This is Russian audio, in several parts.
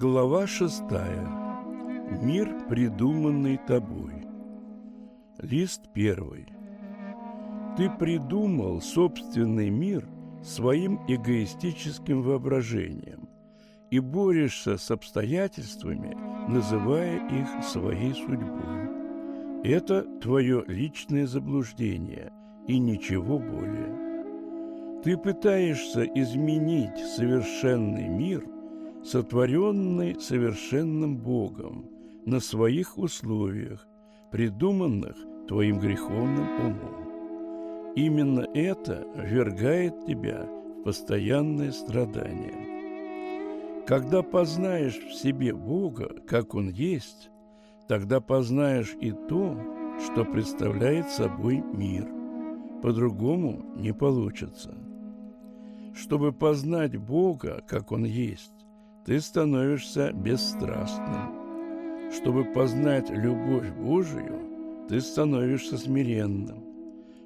Глава шестая. Мир, придуманный тобой. Лист первый. Ты придумал собственный мир своим эгоистическим воображением и борешься с обстоятельствами, называя их своей судьбой. Это твое личное заблуждение и ничего более. Ты пытаешься изменить совершенный мир – сотворенный совершенным Богом на своих условиях, придуманных твоим греховным умом. Именно это ввергает тебя в постоянное страдание. Когда познаешь в себе Бога, как Он есть, тогда познаешь и то, что представляет собой мир. По-другому не получится. Чтобы познать Бога, как Он есть, ты становишься бесстрастным. Чтобы познать любовь Божию, ты становишься смиренным.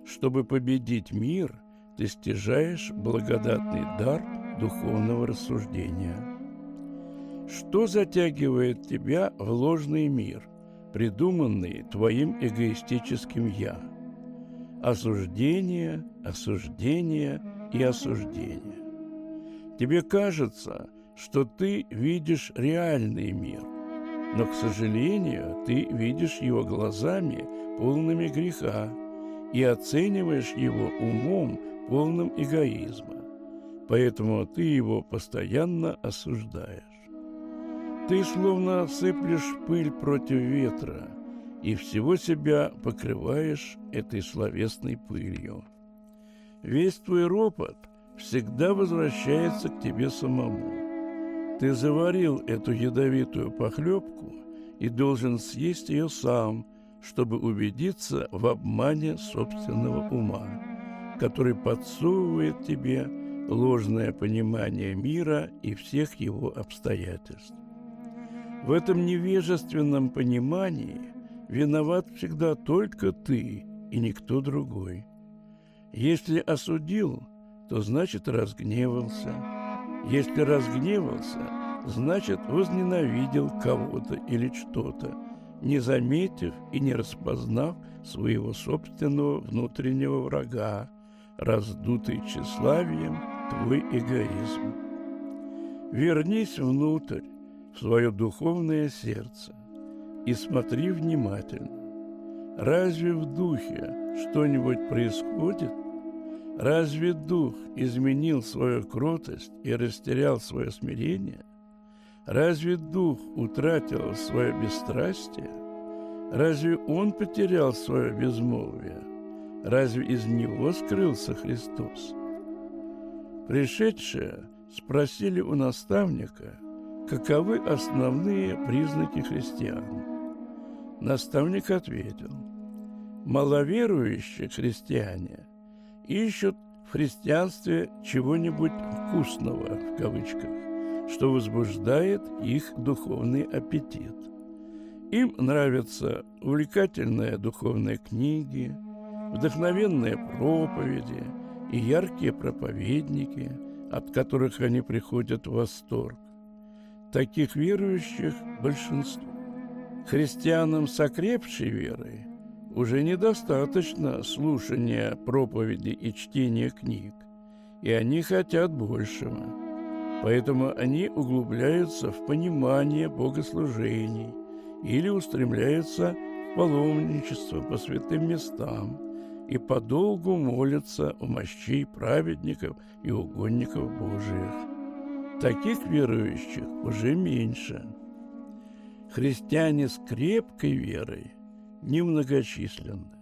Чтобы победить мир, ты стяжаешь благодатный дар духовного рассуждения. Что затягивает тебя в ложный мир, придуманный твоим эгоистическим «я»? Осуждение, осуждение и осуждение. Тебе кажется – что ты видишь реальный мир, но, к сожалению, ты видишь его глазами, полными греха, и оцениваешь его умом, полным эгоизма. Поэтому ты его постоянно осуждаешь. Ты словно сыплешь пыль против ветра и всего себя покрываешь этой словесной пылью. Весь твой ропот всегда возвращается к тебе самому. Ты заварил эту ядовитую похлебку и должен съесть ее сам, чтобы убедиться в обмане собственного ума, который подсовывает тебе ложное понимание мира и всех его обстоятельств. В этом невежественном понимании виноват всегда только ты и никто другой. Если осудил, то значит разгневался – если разгневался, значит возненавидел кого-то или что-то, не заметив и не распознав своего собственного внутреннего врага, раздутый тщеславием твой эгоизм. Вернись внутрь, в свое духовное сердце, и смотри внимательно. Разве в духе что-нибудь происходит, Разве дух изменил свою кротость и растерял свое смирение? Разве дух утратил свое бесстрастие? Разве он потерял свое безмолвие? Разве из него скрылся Христос? Пришедшие спросили у наставника, каковы основные признаки христиан. Наставник ответил, маловерующие христиане – ищут в христианстве чего-нибудь «вкусного» в кавычках, что возбуждает их духовный аппетит. Им нравятся увлекательные духовные книги, вдохновенные проповеди и яркие проповедники, от которых они приходят в восторг. Таких верующих большинство. Христианам с окрепшей верой – уже недостаточно слушания проповеди и чтения книг, и они хотят большего. Поэтому они углубляются в понимание богослужений или устремляются в паломничество по святым местам и подолгу молятся у мощей праведников и угодников Божиих. Таких верующих уже меньше. Христиане с крепкой верой – немногочисленны.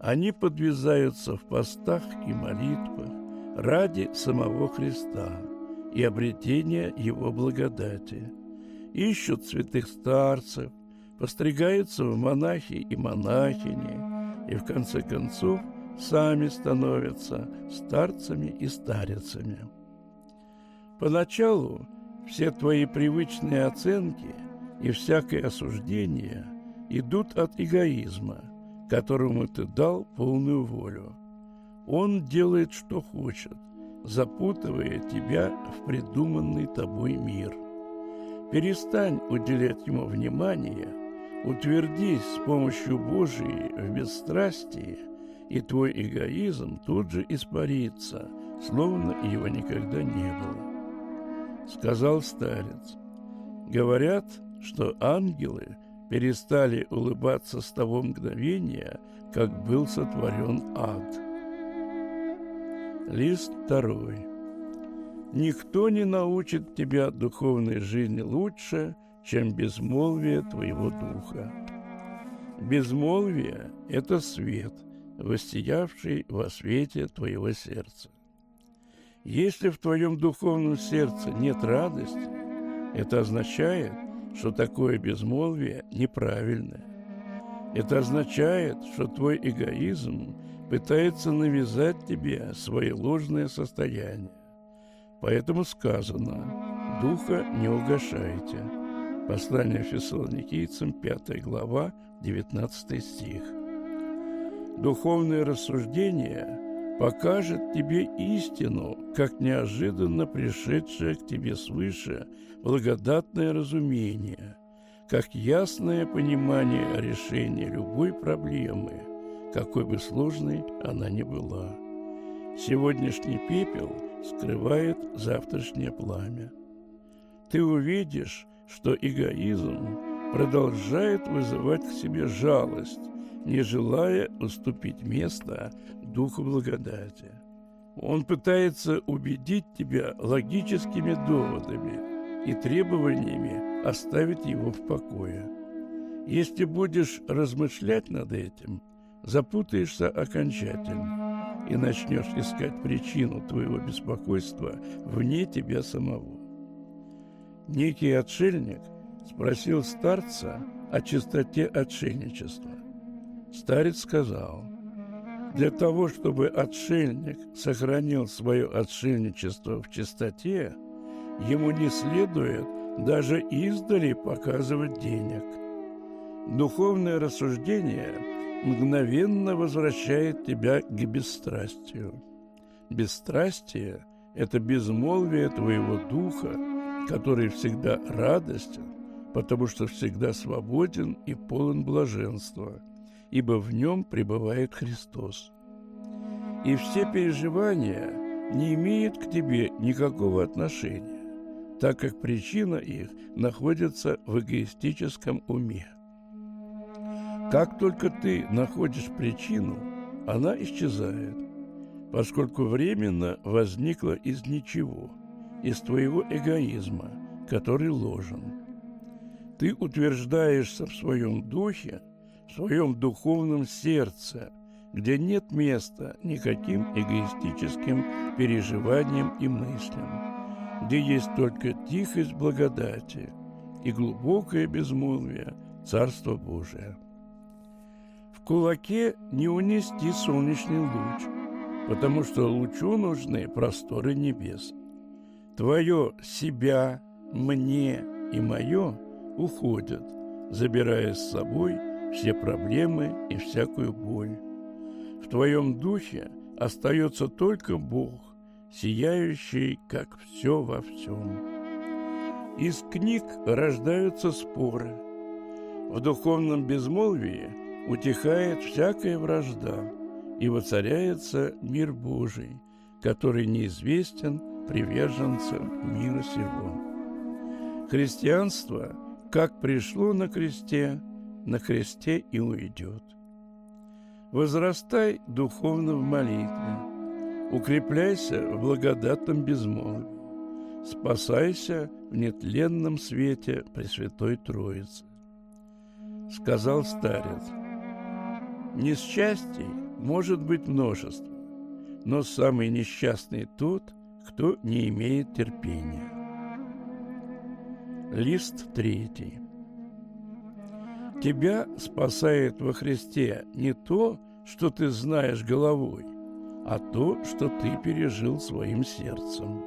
Они подвязаются в постах и молитвах ради самого Христа и обретения Его благодати, ищут святых старцев, постригаются в монахи и монахини и, в конце концов, сами становятся старцами и старицами. Поначалу все твои привычные оценки и всякое осуждение – идут от эгоизма, которому ты дал полную волю. Он делает, что хочет, запутывая тебя в придуманный тобой мир. Перестань уделять ему внимание, утвердись с помощью Божией в бесстрастии, и твой эгоизм тут же испарится, словно его никогда не было. Сказал старец, говорят, что ангелы перестали улыбаться с того мгновения, как был сотворен ад. Лист второй. Никто не научит тебя духовной жизни лучше, чем безмолвие твоего духа. Безмолвие – это свет, воссиявший во свете твоего сердца. Если в твоем духовном сердце нет радости, это означает, что такое безмолвие неправильное. Это означает, что твой эгоизм пытается навязать тебе свое ложное состояние. Поэтому сказано «Духа не угашайте». Послание фессалоникийцам, 5 глава, 19 стих. Духовное рассуждение покажет тебе истину, как неожиданно пришедшее к тебе свыше благодатное разумение, как ясное понимание решения любой проблемы, какой бы сложной она ни была. Сегодняшний пепел скрывает завтрашнее пламя. Ты увидишь, что эгоизм продолжает вызывать к себе жалость, не желая уступить место Духу благодати. Он пытается убедить тебя логическими доводами и требованиями оставить его в покое. Если будешь размышлять над этим, запутаешься окончательно и начнешь искать причину твоего беспокойства вне тебя самого. Некий отшельник спросил старца о чистоте отшельничества. Старец сказал, для того, чтобы отшельник сохранил свое отшельничество в чистоте, ему не следует даже издали показывать денег. Духовное рассуждение мгновенно возвращает тебя к бесстрастию. Бесстрастие – это безмолвие твоего духа, который всегда радостен, потому что всегда свободен и полон блаженства – ибо в нем пребывает Христос. И все переживания не имеют к тебе никакого отношения, так как причина их находится в эгоистическом уме. Как только ты находишь причину, она исчезает, поскольку временно возникла из ничего, из твоего эгоизма, который ложен. Ты утверждаешься в своем духе – в своем духовном сердце, где нет места никаким эгоистическим переживаниям и мыслям, где есть только тихость благодати и глубокое безмолвие Царства Божия. В кулаке не унести солнечный луч, потому что лучу нужны просторы небес. Твое себя, мне и мое уходят, забирая с собой – все проблемы и всякую боль. В твоем духе остается только Бог, сияющий, как все во всем. Из книг рождаются споры. В духовном безмолвии утихает всякая вражда, и воцаряется мир Божий, который неизвестен приверженцам мира сего. Христианство, как пришло на кресте – на кресте и уйдет. Возрастай духовно в молитве, укрепляйся в благодатном безмолвии, спасайся в нетленном свете Пресвятой Троицы. Сказал старец, несчастий может быть множество, но самый несчастный тот, кто не имеет терпения. Лист третий. Тебя спасает во Христе не то, что ты знаешь головой, а то, что ты пережил своим сердцем.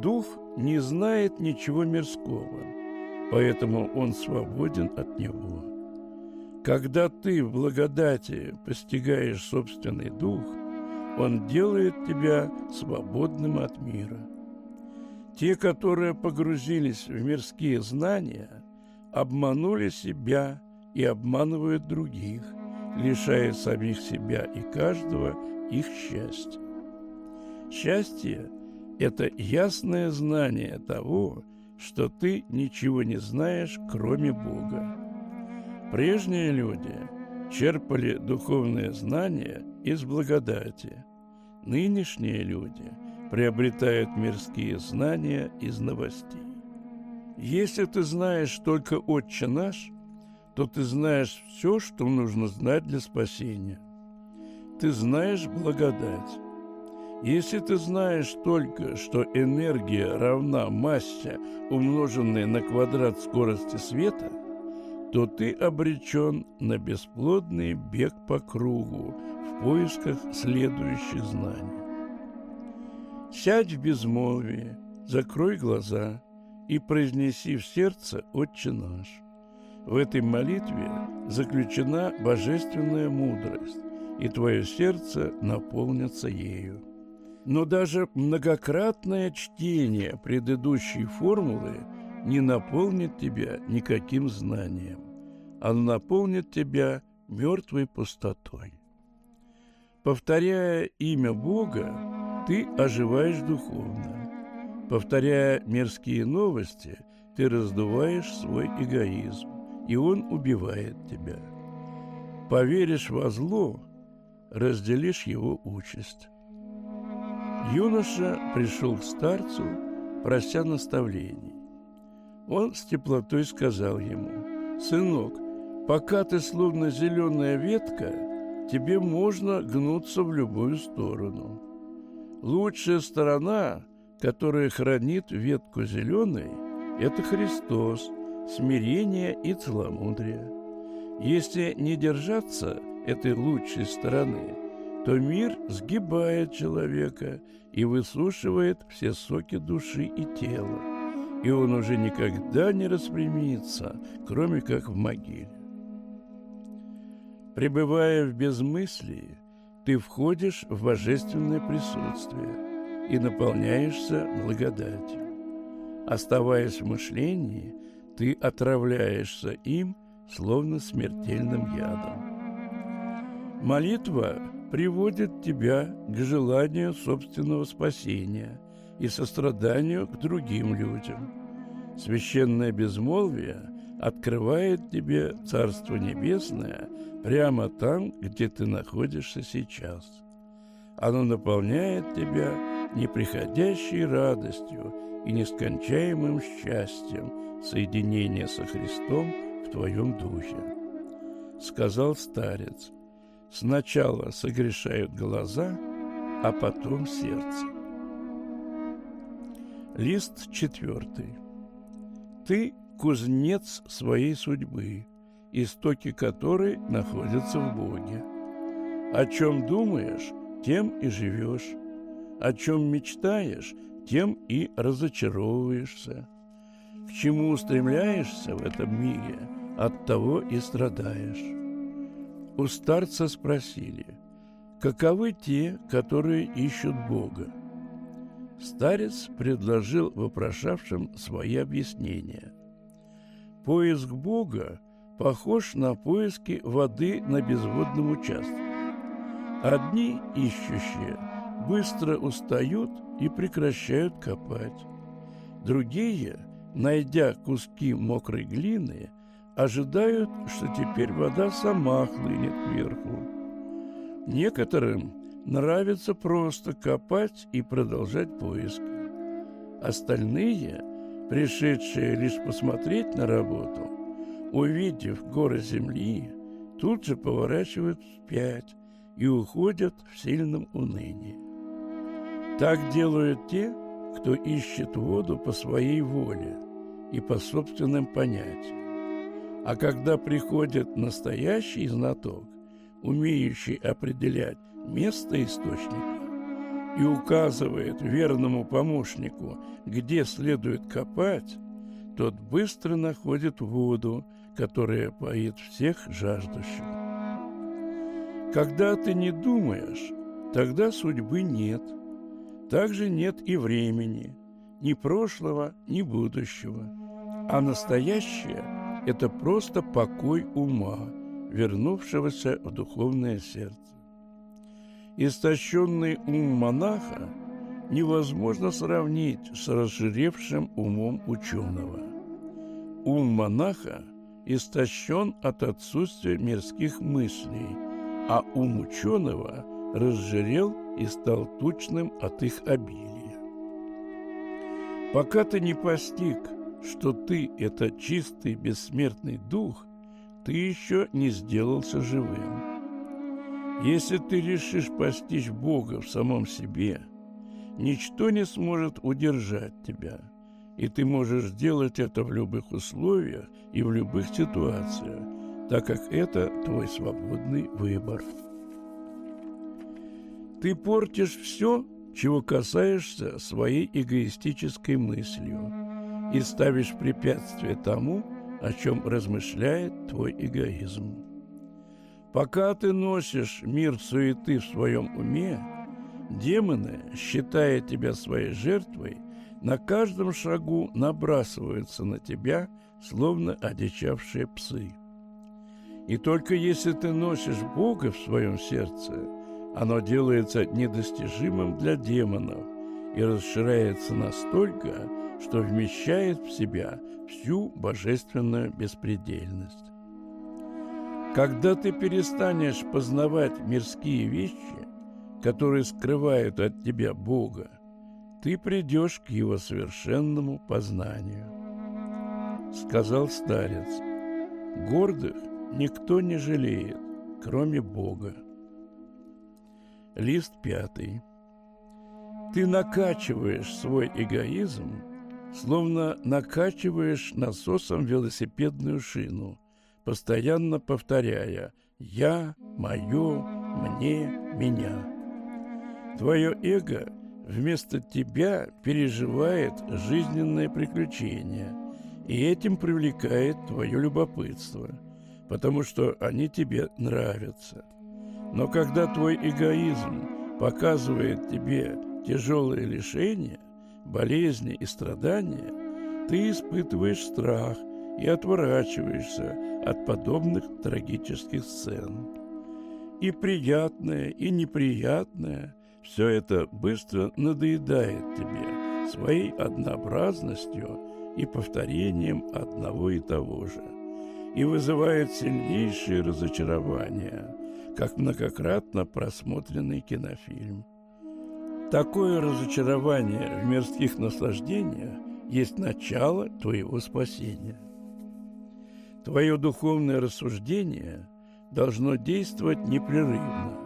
Дух не знает ничего мирского, поэтому он свободен от него. Когда ты в благодати постигаешь собственный дух, он делает тебя свободным от мира. Те, которые погрузились в мирские знания, обманули себя и обманывают других, лишая самих себя и каждого их счастья. Счастье – это ясное знание того, что ты ничего не знаешь, кроме Бога. Прежние люди черпали духовные знания из благодати. Нынешние люди приобретают мирские знания из новостей. Если ты знаешь только «Отче наш», то ты знаешь все, что нужно знать для спасения. Ты знаешь благодать. Если ты знаешь только, что энергия равна массе, умноженной на квадрат скорости света, то ты обречен на бесплодный бег по кругу в поисках следующих знаний. Сядь в безмолвии, закрой глаза и произнеси в сердце «Отче наш». В этой молитве заключена божественная мудрость, и твое сердце наполнится ею. Но даже многократное чтение предыдущей формулы не наполнит тебя никаким знанием. Оно наполнит тебя мертвой пустотой. Повторяя имя Бога, ты оживаешь духовно. Повторяя мирские новости, ты раздуваешь свой эгоизм и он убивает тебя. Поверишь во зло, разделишь его участь. Юноша пришел к старцу, прося наставлений. Он с теплотой сказал ему, «Сынок, пока ты словно зеленая ветка, тебе можно гнуться в любую сторону. Лучшая сторона, которая хранит ветку зеленой, это Христос – смирение и целомудрие. Если не держаться этой лучшей стороны, то мир сгибает человека и высушивает все соки души и тела, и он уже никогда не распрямится, кроме как в могиле. Пребывая в безмыслии, ты входишь в божественное присутствие и наполняешься благодатью. Оставаясь в мышлении, ты отравляешься им, словно смертельным ядом. Молитва приводит тебя к желанию собственного спасения и состраданию к другим людям. Священное безмолвие открывает тебе Царство Небесное прямо там, где ты находишься сейчас. Оно наполняет тебя неприходящей радостью и нескончаемым счастьем соединения со Христом в твоем духе. Сказал старец, сначала согрешают глаза, а потом сердце. Лист четвертый. Ты кузнец своей судьбы, истоки которой находятся в Боге. О чем думаешь, тем и живешь. О чем мечтаешь, тем и разочаровываешься. К чему устремляешься в этом мире, от того и страдаешь. У старца спросили, каковы те, которые ищут Бога? Старец предложил вопрошавшим свои объяснения. Поиск Бога похож на поиски воды на безводном участке. Одни ищущие быстро устают и прекращают копать. Другие, найдя куски мокрой глины, ожидают, что теперь вода сама хлынет кверху. Некоторым нравится просто копать и продолжать поиск. Остальные, пришедшие лишь посмотреть на работу, увидев горы земли, тут же поворачивают вспять и уходят в сильном унынии. Так делают те, кто ищет воду по своей воле и по собственным понятиям. А когда приходит настоящий знаток, умеющий определять место источника, и указывает верному помощнику, где следует копать, тот быстро находит воду, которая поит всех жаждущих. Когда ты не думаешь, тогда судьбы нет – также нет и времени. ни прошлого, ни будущего. А настоящее – это просто покой ума, вернувшегося в духовное сердце. Истощенный ум монаха невозможно сравнить с разжиревшим умом ученого. Ум монаха истощен от отсутствия мирских мыслей, а ум ученого разжирел и стал тучным от их обилия. Пока ты не постиг, что ты – это чистый бессмертный дух, ты еще не сделался живым. Если ты решишь постичь Бога в самом себе, ничто не сможет удержать тебя, и ты можешь сделать это в любых условиях и в любых ситуациях, так как это твой свободный выбор. Ты портишь все, чего касаешься своей эгоистической мыслью, и ставишь препятствие тому, о чем размышляет твой эгоизм. Пока ты носишь мир суеты в своем уме, демоны, считая тебя своей жертвой, на каждом шагу набрасываются на тебя, словно одичавшие псы. И только если ты носишь Бога в своем сердце, оно делается недостижимым для демонов и расширяется настолько, что вмещает в себя всю божественную беспредельность. Когда ты перестанешь познавать мирские вещи, которые скрывают от тебя Бога, ты придешь к его совершенному познанию. Сказал старец, гордых никто не жалеет, кроме Бога. Лист пятый. Ты накачиваешь свой эгоизм, словно накачиваешь насосом велосипедную шину – постоянно повторяя «я», «моё», «мне», «меня». Твое эго вместо тебя переживает жизненное приключение, и этим привлекает твое любопытство, потому что они тебе нравятся. Но когда твой эгоизм показывает тебе тяжелые лишения, болезни и страдания, ты испытываешь страх – и отворачиваешься от подобных трагических сцен. И приятное, и неприятное – все это быстро надоедает тебе своей однообразностью и повторением одного и того же, и вызывает сильнейшее разочарование, как многократно просмотренный кинофильм. Такое разочарование в мирских наслаждениях есть начало твоего спасения. Твое духовное рассуждение должно действовать непрерывно.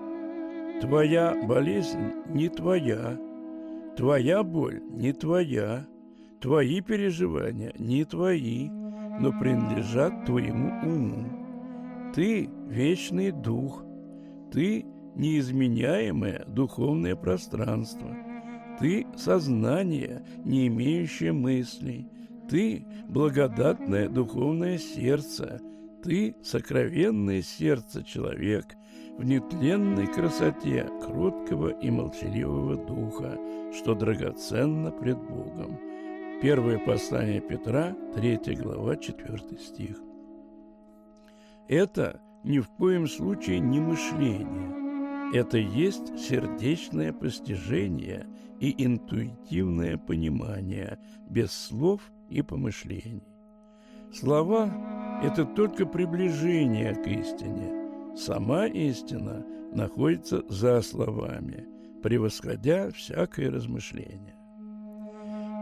Твоя болезнь не твоя, твоя боль не твоя, твои переживания не твои, но принадлежат твоему уму. Ты – вечный дух, ты – неизменяемое духовное пространство, ты – сознание, не имеющее мыслей – ты – благодатное духовное сердце, ты – сокровенное сердце человек в нетленной красоте кроткого и молчаливого духа, что драгоценно пред Богом. Первое послание Петра, 3 глава, 4 стих. Это ни в коем случае не мышление. Это есть сердечное постижение и интуитивное понимание без слов и помышлений. Слова – это только приближение к истине. Сама истина находится за словами, превосходя всякое размышление.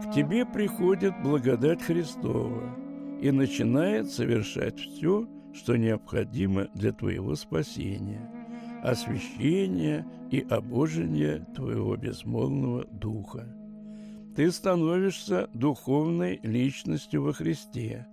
К тебе приходит благодать Христова и начинает совершать все, что необходимо для твоего спасения, освящения и обожения твоего безмолвного духа ты становишься духовной личностью во Христе.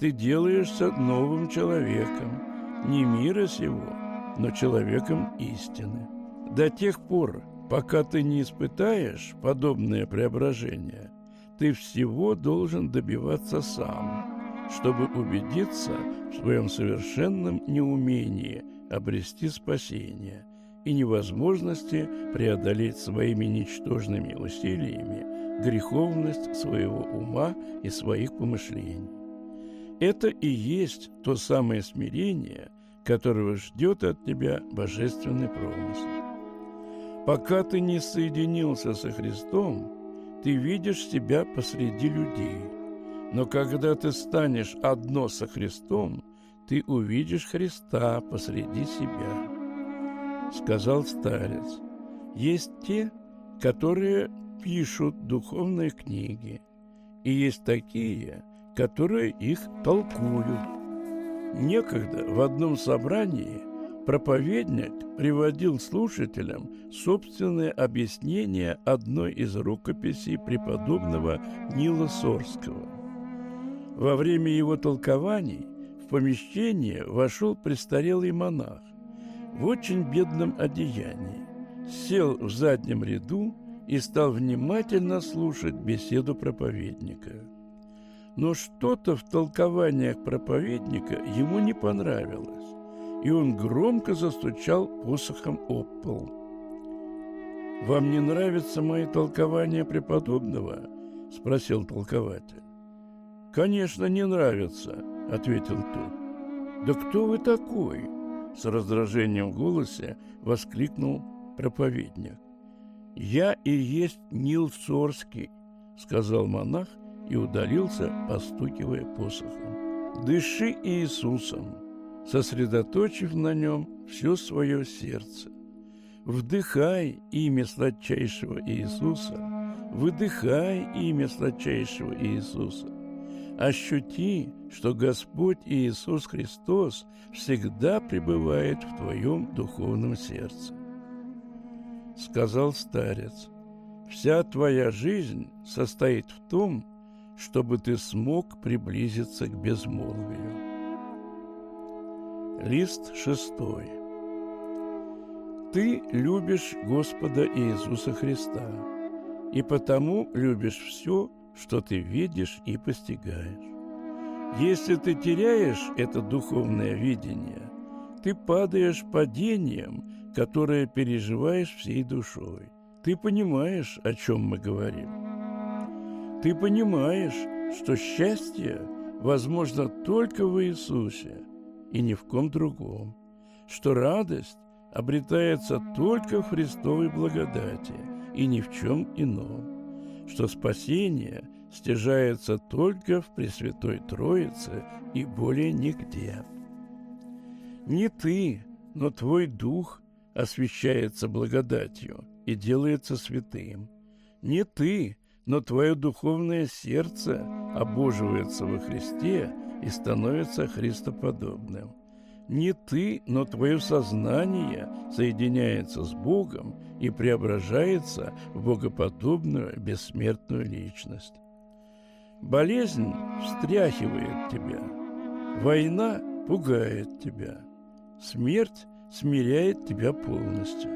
Ты делаешься новым человеком, не мира сего, но человеком истины. До тех пор, пока ты не испытаешь подобное преображение, ты всего должен добиваться сам, чтобы убедиться в своем совершенном неумении обрести спасение и невозможности преодолеть своими ничтожными усилиями греховность своего ума и своих помышлений. Это и есть то самое смирение, которого ждет от тебя божественный промысел. Пока ты не соединился со Христом, ты видишь себя посреди людей. Но когда ты станешь одно со Христом, ты увидишь Христа посреди себя. Сказал старец, есть те, которые пишут духовные книги, и есть такие, которые их толкуют. Некогда в одном собрании проповедник приводил слушателям собственное объяснение одной из рукописей преподобного Нила Сорского. Во время его толкований в помещение вошел престарелый монах в очень бедном одеянии, сел в заднем ряду и стал внимательно слушать беседу проповедника. Но что-то в толкованиях проповедника ему не понравилось, и он громко застучал посохом об пол. «Вам не нравится мои толкования преподобного?» – спросил толкователь. «Конечно, не нравится», – ответил тот. «Да кто вы такой?» – с раздражением в голосе воскликнул проповедник. «Я и есть Нил Сорский», — сказал монах и удалился, постукивая посохом. «Дыши Иисусом, сосредоточив на нем все свое сердце. Вдыхай имя сладчайшего Иисуса, выдыхай имя сладчайшего Иисуса. Ощути, что Господь Иисус Христос всегда пребывает в твоем духовном сердце сказал старец, вся твоя жизнь состоит в том, чтобы ты смог приблизиться к безмолвию. Лист шестой. Ты любишь Господа Иисуса Христа, и потому любишь все, что ты видишь и постигаешь. Если ты теряешь это духовное видение, ты падаешь падением – которое переживаешь всей душой. Ты понимаешь, о чем мы говорим. Ты понимаешь, что счастье возможно только в Иисусе и ни в ком другом, что радость обретается только в Христовой благодати и ни в чем ином, что спасение стяжается только в Пресвятой Троице и более нигде. Не ты, но твой дух освящается благодатью и делается святым. Не ты, но твое духовное сердце обоживается во Христе и становится христоподобным. Не ты, но твое сознание соединяется с Богом и преображается в богоподобную бессмертную личность. Болезнь встряхивает тебя, война пугает тебя, смерть смиряет тебя полностью.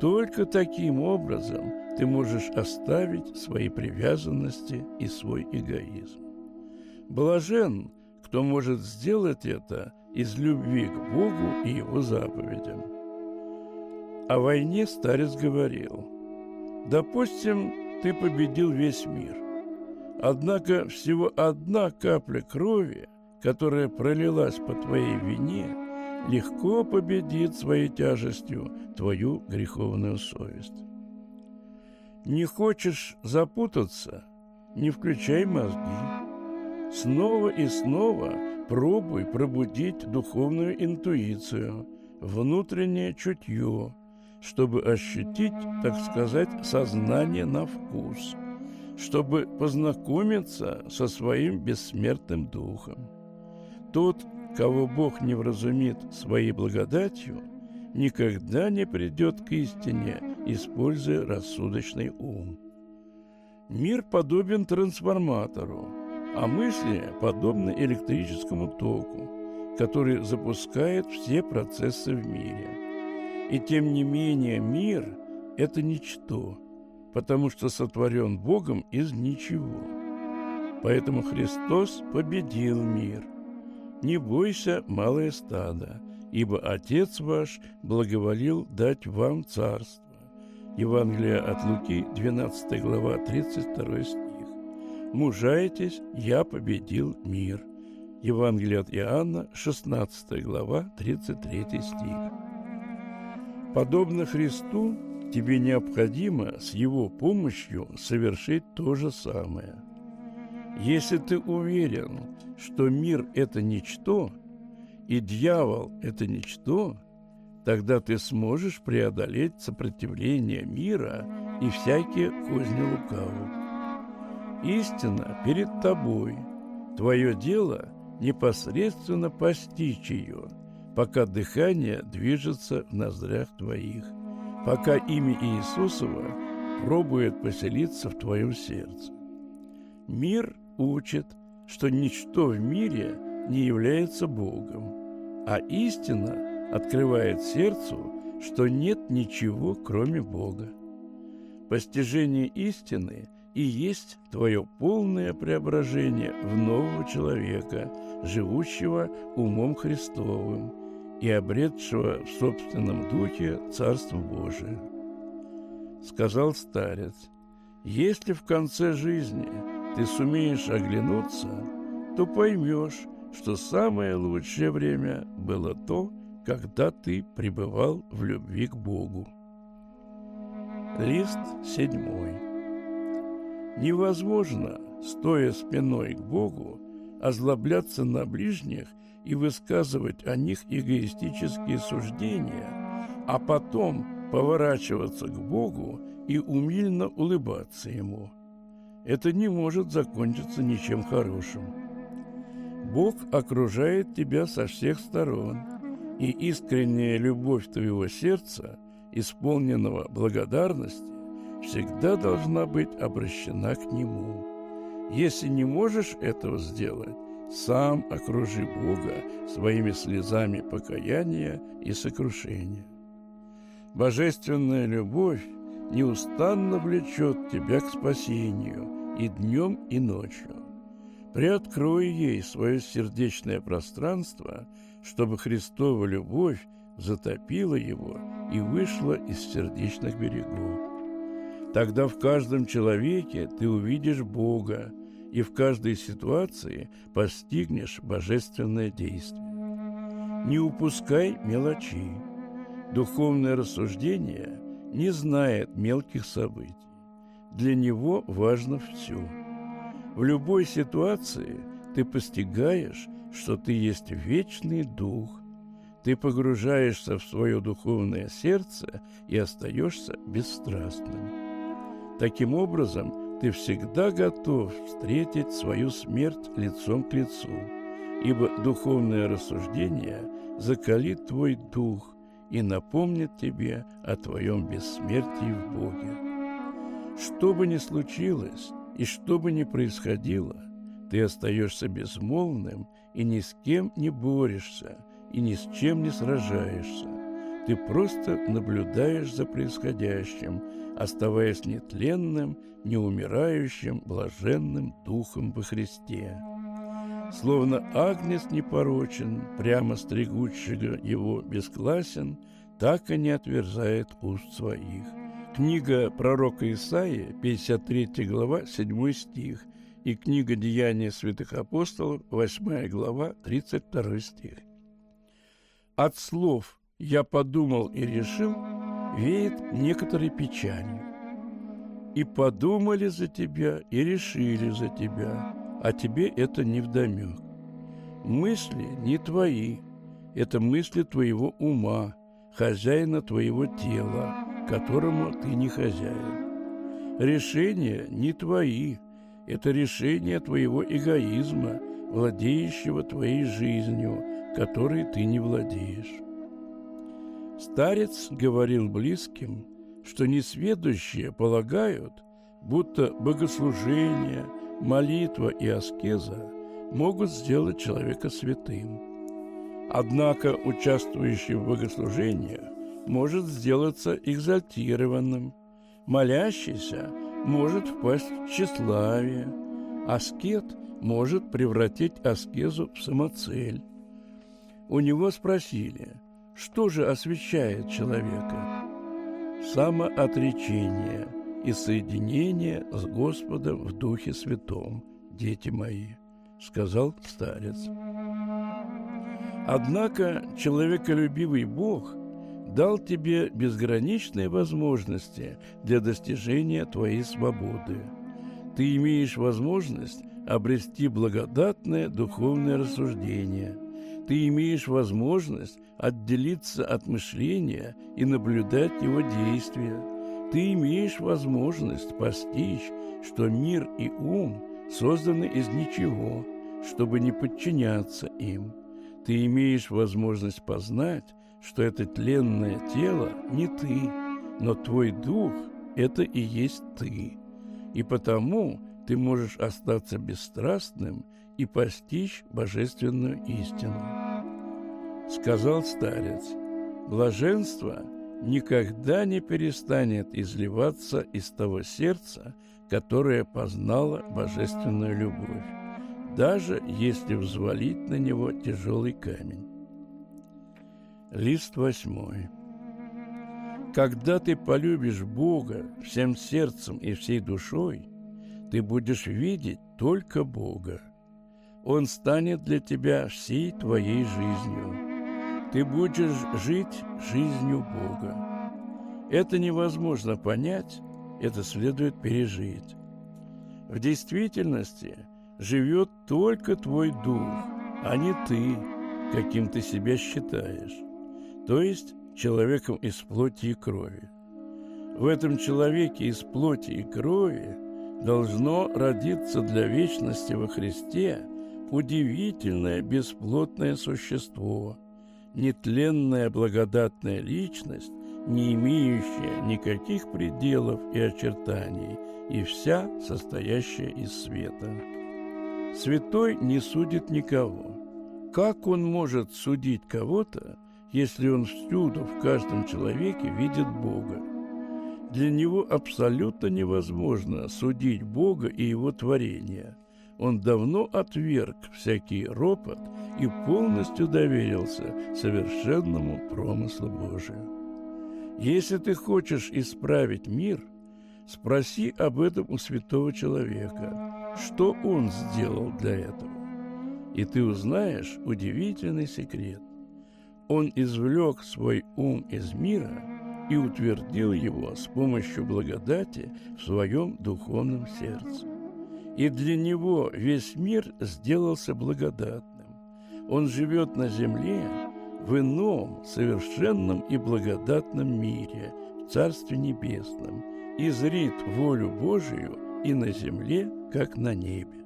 Только таким образом ты можешь оставить свои привязанности и свой эгоизм. Блажен, кто может сделать это из любви к Богу и Его заповедям. О войне старец говорил, «Допустим, ты победил весь мир, однако всего одна капля крови, которая пролилась по твоей вине – легко победит своей тяжестью твою греховную совесть. Не хочешь запутаться? Не включай мозги. Снова и снова пробуй пробудить духовную интуицию, внутреннее чутье, чтобы ощутить, так сказать, сознание на вкус, чтобы познакомиться со своим бессмертным духом. Тот, кого Бог не вразумит своей благодатью, никогда не придет к истине, используя рассудочный ум. Мир подобен трансформатору, а мысли подобны электрическому току, который запускает все процессы в мире. И тем не менее мир – это ничто, потому что сотворен Богом из ничего. Поэтому Христос победил мир – не бойся, малое стадо, ибо Отец ваш благоволил дать вам царство. Евангелие от Луки, 12 глава, 32 стих. «Мужайтесь, я победил мир». Евангелие от Иоанна, 16 глава, 33 стих. Подобно Христу, тебе необходимо с Его помощью совершить то же самое. Если ты уверен, что мир – это ничто, и дьявол – это ничто, тогда ты сможешь преодолеть сопротивление мира и всякие козни лукавых. Истина перед тобой. Твое дело – непосредственно постичь ее, пока дыхание движется в ноздрях твоих, пока имя Иисусова пробует поселиться в твоем сердце. Мир учит, что ничто в мире не является Богом, а истина открывает сердцу, что нет ничего, кроме Бога. Постижение истины и есть твое полное преображение в нового человека, живущего умом Христовым и обретшего в собственном духе Царство Божие. Сказал старец, если в конце жизни ты сумеешь оглянуться, то поймешь, что самое лучшее время было то, когда ты пребывал в любви к Богу. Лист седьмой. Невозможно, стоя спиной к Богу, озлобляться на ближних и высказывать о них эгоистические суждения, а потом поворачиваться к Богу и умильно улыбаться Ему. Это не может закончиться ничем хорошим. Бог окружает тебя со всех сторон, и искренняя любовь твоего сердца, исполненного благодарности, всегда должна быть обращена к Нему. Если не можешь этого сделать, сам окружи Бога своими слезами покаяния и сокрушения. Божественная любовь неустанно влечет тебя к спасению и днем, и ночью. Приоткрой ей свое сердечное пространство, чтобы Христова любовь затопила его и вышла из сердечных берегов. Тогда в каждом человеке ты увидишь Бога и в каждой ситуации постигнешь божественное действие. Не упускай мелочей. Духовное рассуждение не знает мелких событий. Для него важно все. В любой ситуации ты постигаешь, что ты есть вечный дух. Ты погружаешься в свое духовное сердце и остаешься бесстрастным. Таким образом, ты всегда готов встретить свою смерть лицом к лицу, ибо духовное рассуждение закалит твой дух и напомнит тебе о твоем бессмертии в Боге. Что бы ни случилось и что бы ни происходило, ты остаешься безмолвным и ни с кем не борешься, и ни с чем не сражаешься. Ты просто наблюдаешь за происходящим, оставаясь нетленным, неумирающим, блаженным духом во Христе. Словно агнец непорочен, прямо стригущего его бесклассен, так и не отверзает уст своих. Книга пророка Исаия, 53 глава, 7 стих, и книга «Деяния святых апостолов», 8 глава, 32 стих. От слов я подумал и решил, веет некоторой печалью. И подумали за тебя, и решили за тебя, а тебе это не вдомек. Мысли не твои, это мысли твоего ума, хозяина твоего тела, которому ты не хозяин. Решения не твои, это решение твоего эгоизма, владеющего твоей жизнью, которой ты не владеешь. Старец говорил близким, что несведущие полагают, будто богослужение, молитва и аскеза могут сделать человека святым. Однако участвующий в богослужении может сделаться экзальтированным, молящийся может впасть в тщеславие, аскет может превратить аскезу в самоцель. У него спросили – что же освещает человека? самоотречение и соединение с Господом в Духе Святом, дети мои, сказал старец. Однако человеколюбивый Бог дал тебе безграничные возможности для достижения твоей свободы. Ты имеешь возможность обрести благодатное духовное рассуждение. Ты имеешь возможность отделиться от мышления и наблюдать его действия. Ты имеешь возможность постичь, что мир и ум созданы из ничего, чтобы не подчиняться им. Ты имеешь возможность познать, что это тленное тело не ты, но твой дух – это и есть ты. И потому ты можешь остаться бесстрастным и постичь божественную истину. Сказал старец, блаженство никогда не перестанет изливаться из того сердца, которое познало божественную любовь, даже если взвалить на него тяжелый камень. Лист восьмой. Когда ты полюбишь Бога всем сердцем и всей душой, ты будешь видеть только Бога. Он станет для тебя всей твоей жизнью. Ты будешь жить жизнью Бога. Это невозможно понять, это следует пережить. В действительности живет только твой дух, а не ты, каким ты себя считаешь то есть человеком из плоти и крови. В этом человеке из плоти и крови должно родиться для вечности во Христе удивительное бесплотное существо, нетленная благодатная личность, не имеющая никаких пределов и очертаний, и вся состоящая из света. Святой не судит никого. Как он может судить кого-то, если он всюду, в каждом человеке видит Бога. Для него абсолютно невозможно судить Бога и его творения. Он давно отверг всякий ропот и полностью доверился совершенному промыслу Божию. Если ты хочешь исправить мир, спроси об этом у святого человека, что он сделал для этого. И ты узнаешь удивительный секрет он извлек свой ум из мира и утвердил его с помощью благодати в своем духовном сердце. И для него весь мир сделался благодатным. Он живет на земле в ином, совершенном и благодатном мире, в Царстве Небесном, и зрит волю Божию и на земле, как на небе.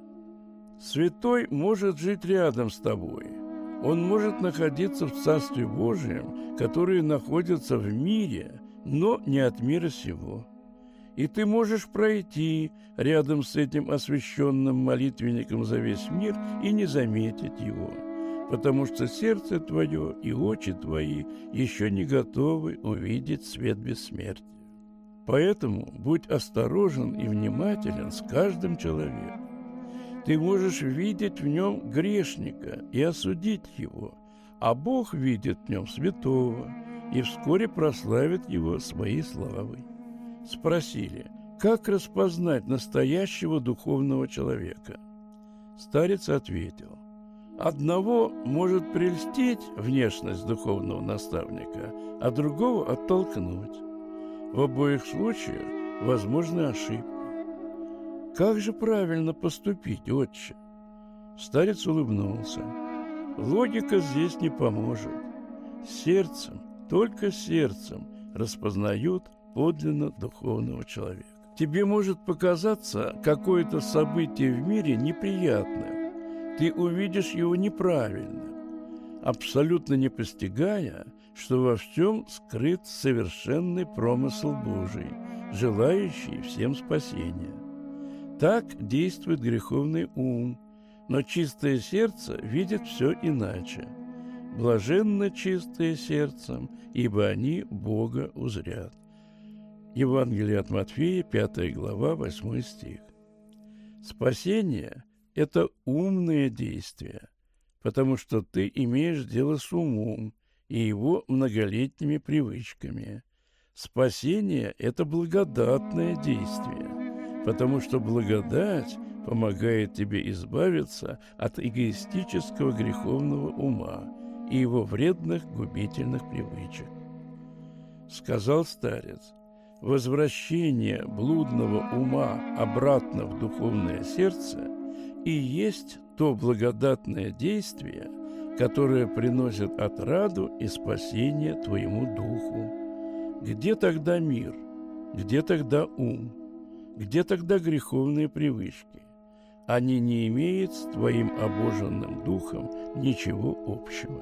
Святой может жить рядом с тобой – он может находиться в Царстве Божьем, которое находится в мире, но не от мира сего. И ты можешь пройти рядом с этим освященным молитвенником за весь мир и не заметить его, потому что сердце твое и очи твои еще не готовы увидеть свет бессмертия. Поэтому будь осторожен и внимателен с каждым человеком. Ты можешь видеть в нем грешника и осудить его, а Бог видит в нем святого и вскоре прославит его своей славой. Спросили, как распознать настоящего духовного человека? Старец ответил, одного может прельстить внешность духовного наставника, а другого оттолкнуть. В обоих случаях возможны ошибки. Как же правильно поступить, отче? Старец улыбнулся. Логика здесь не поможет. Сердцем, только сердцем распознают подлинно духовного человека. Тебе может показаться какое-то событие в мире неприятным. Ты увидишь его неправильным, абсолютно не постигая, что во всем скрыт совершенный промысл Божий, желающий всем спасения. Так действует греховный ум, но чистое сердце видит все иначе. Блаженно чистое сердцем, ибо они Бога узрят. Евангелие от Матфея, 5 глава, 8 стих. Спасение – это умное действие, потому что ты имеешь дело с умом и его многолетними привычками. Спасение – это благодатное действие, потому что благодать помогает тебе избавиться от эгоистического греховного ума и его вредных губительных привычек. Сказал старец, возвращение блудного ума обратно в духовное сердце и есть то благодатное действие, которое приносит отраду и спасение твоему духу. Где тогда мир? Где тогда ум? Где тогда греховные привычки? Они не имеют с твоим обоженным духом ничего общего.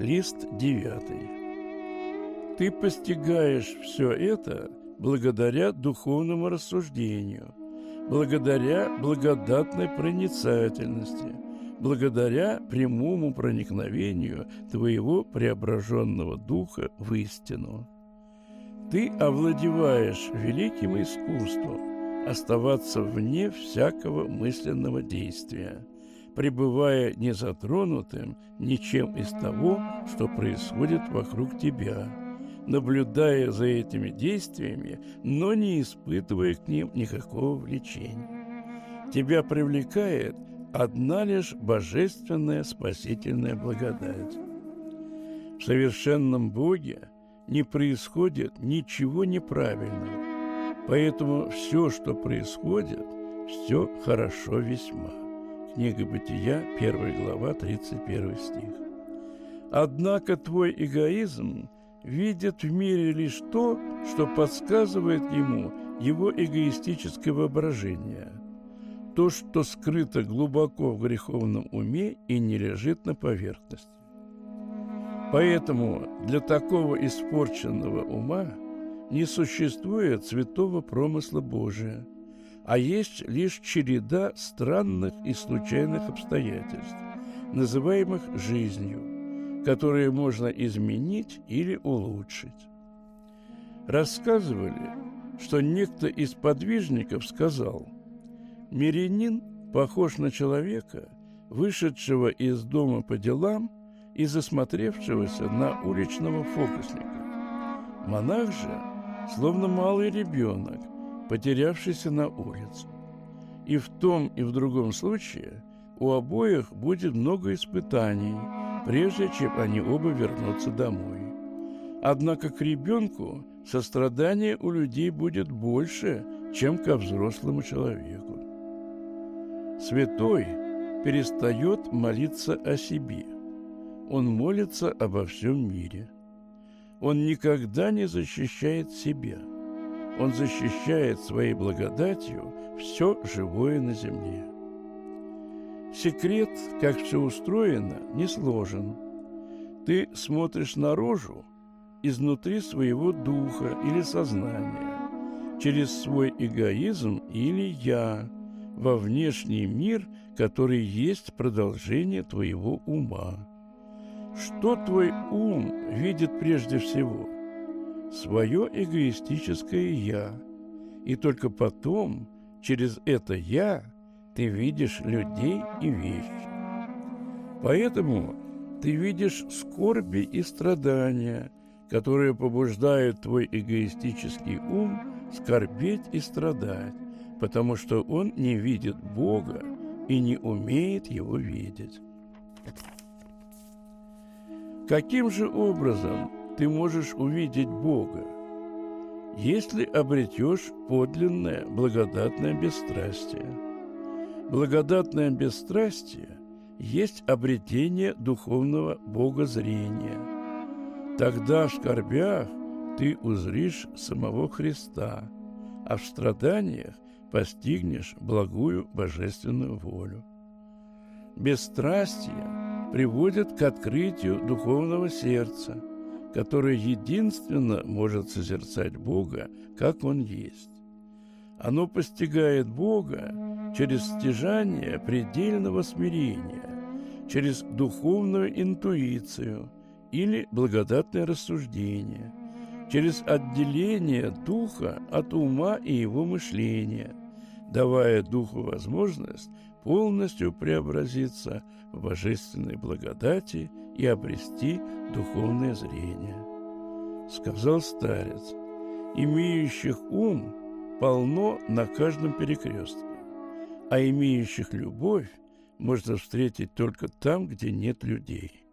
Лист девятый. Ты постигаешь все это благодаря духовному рассуждению, благодаря благодатной проницательности, благодаря прямому проникновению твоего преображенного духа в истину. Ты овладеваешь великим искусством оставаться вне всякого мысленного действия, пребывая незатронутым ничем из того, что происходит вокруг тебя – наблюдая за этими действиями, но не испытывая к ним никакого влечения. Тебя привлекает одна лишь божественная спасительная благодать. В совершенном Боге не происходит ничего неправильного, поэтому все, что происходит, все хорошо весьма. Книга Бытия, 1 глава, 31 стих. Однако твой эгоизм видит в мире лишь то, что подсказывает ему его эгоистическое воображение, то, что скрыто глубоко в греховном уме и не лежит на поверхности. Поэтому для такого испорченного ума не существует святого промысла Божия, а есть лишь череда странных и случайных обстоятельств, называемых жизнью – которые можно изменить или улучшить. Рассказывали, что некто из подвижников сказал, «Мирянин похож на человека, вышедшего из дома по делам и засмотревшегося на уличного фокусника. Монах же, словно малый ребенок, потерявшийся на улице. И в том и в другом случае у обоих будет много испытаний – прежде чем они оба вернутся домой. Однако к ребенку сострадание у людей будет больше, чем ко взрослому человеку. Святой перестает молиться о себе. Он молится обо всем мире. Он никогда не защищает себя. Он защищает своей благодатью все живое на земле. Секрет, как все устроено, не сложен. Ты смотришь наружу изнутри своего духа или сознания, через свой эгоизм или «я», во внешний мир, который есть продолжение твоего ума. Что твой ум видит прежде всего? Свое эгоистическое «я», и только потом, через это «я», ты видишь людей и вещи. Поэтому ты видишь скорби и страдания, которые побуждают твой эгоистический ум скорбеть и страдать, потому что он не видит Бога и не умеет его видеть. Каким же образом ты можешь увидеть Бога, если обретешь подлинное благодатное бесстрастие? Благодатное бесстрастие есть обретение духовного богозрения. Тогда в скорбях ты узришь самого Христа, а в страданиях постигнешь благую божественную волю. Бесстрастие приводит к открытию духовного сердца, которое единственно может созерцать Бога, как Он есть. Оно постигает Бога через стяжание предельного смирения, через духовную интуицию или благодатное рассуждение, через отделение духа от ума и его мышления, давая духу возможность полностью преобразиться в божественной благодати и обрести духовное зрение. — сказал старец. «Имеющих ум полно на каждом перекрестке, а имеющих любовь можно встретить только там, где нет людей».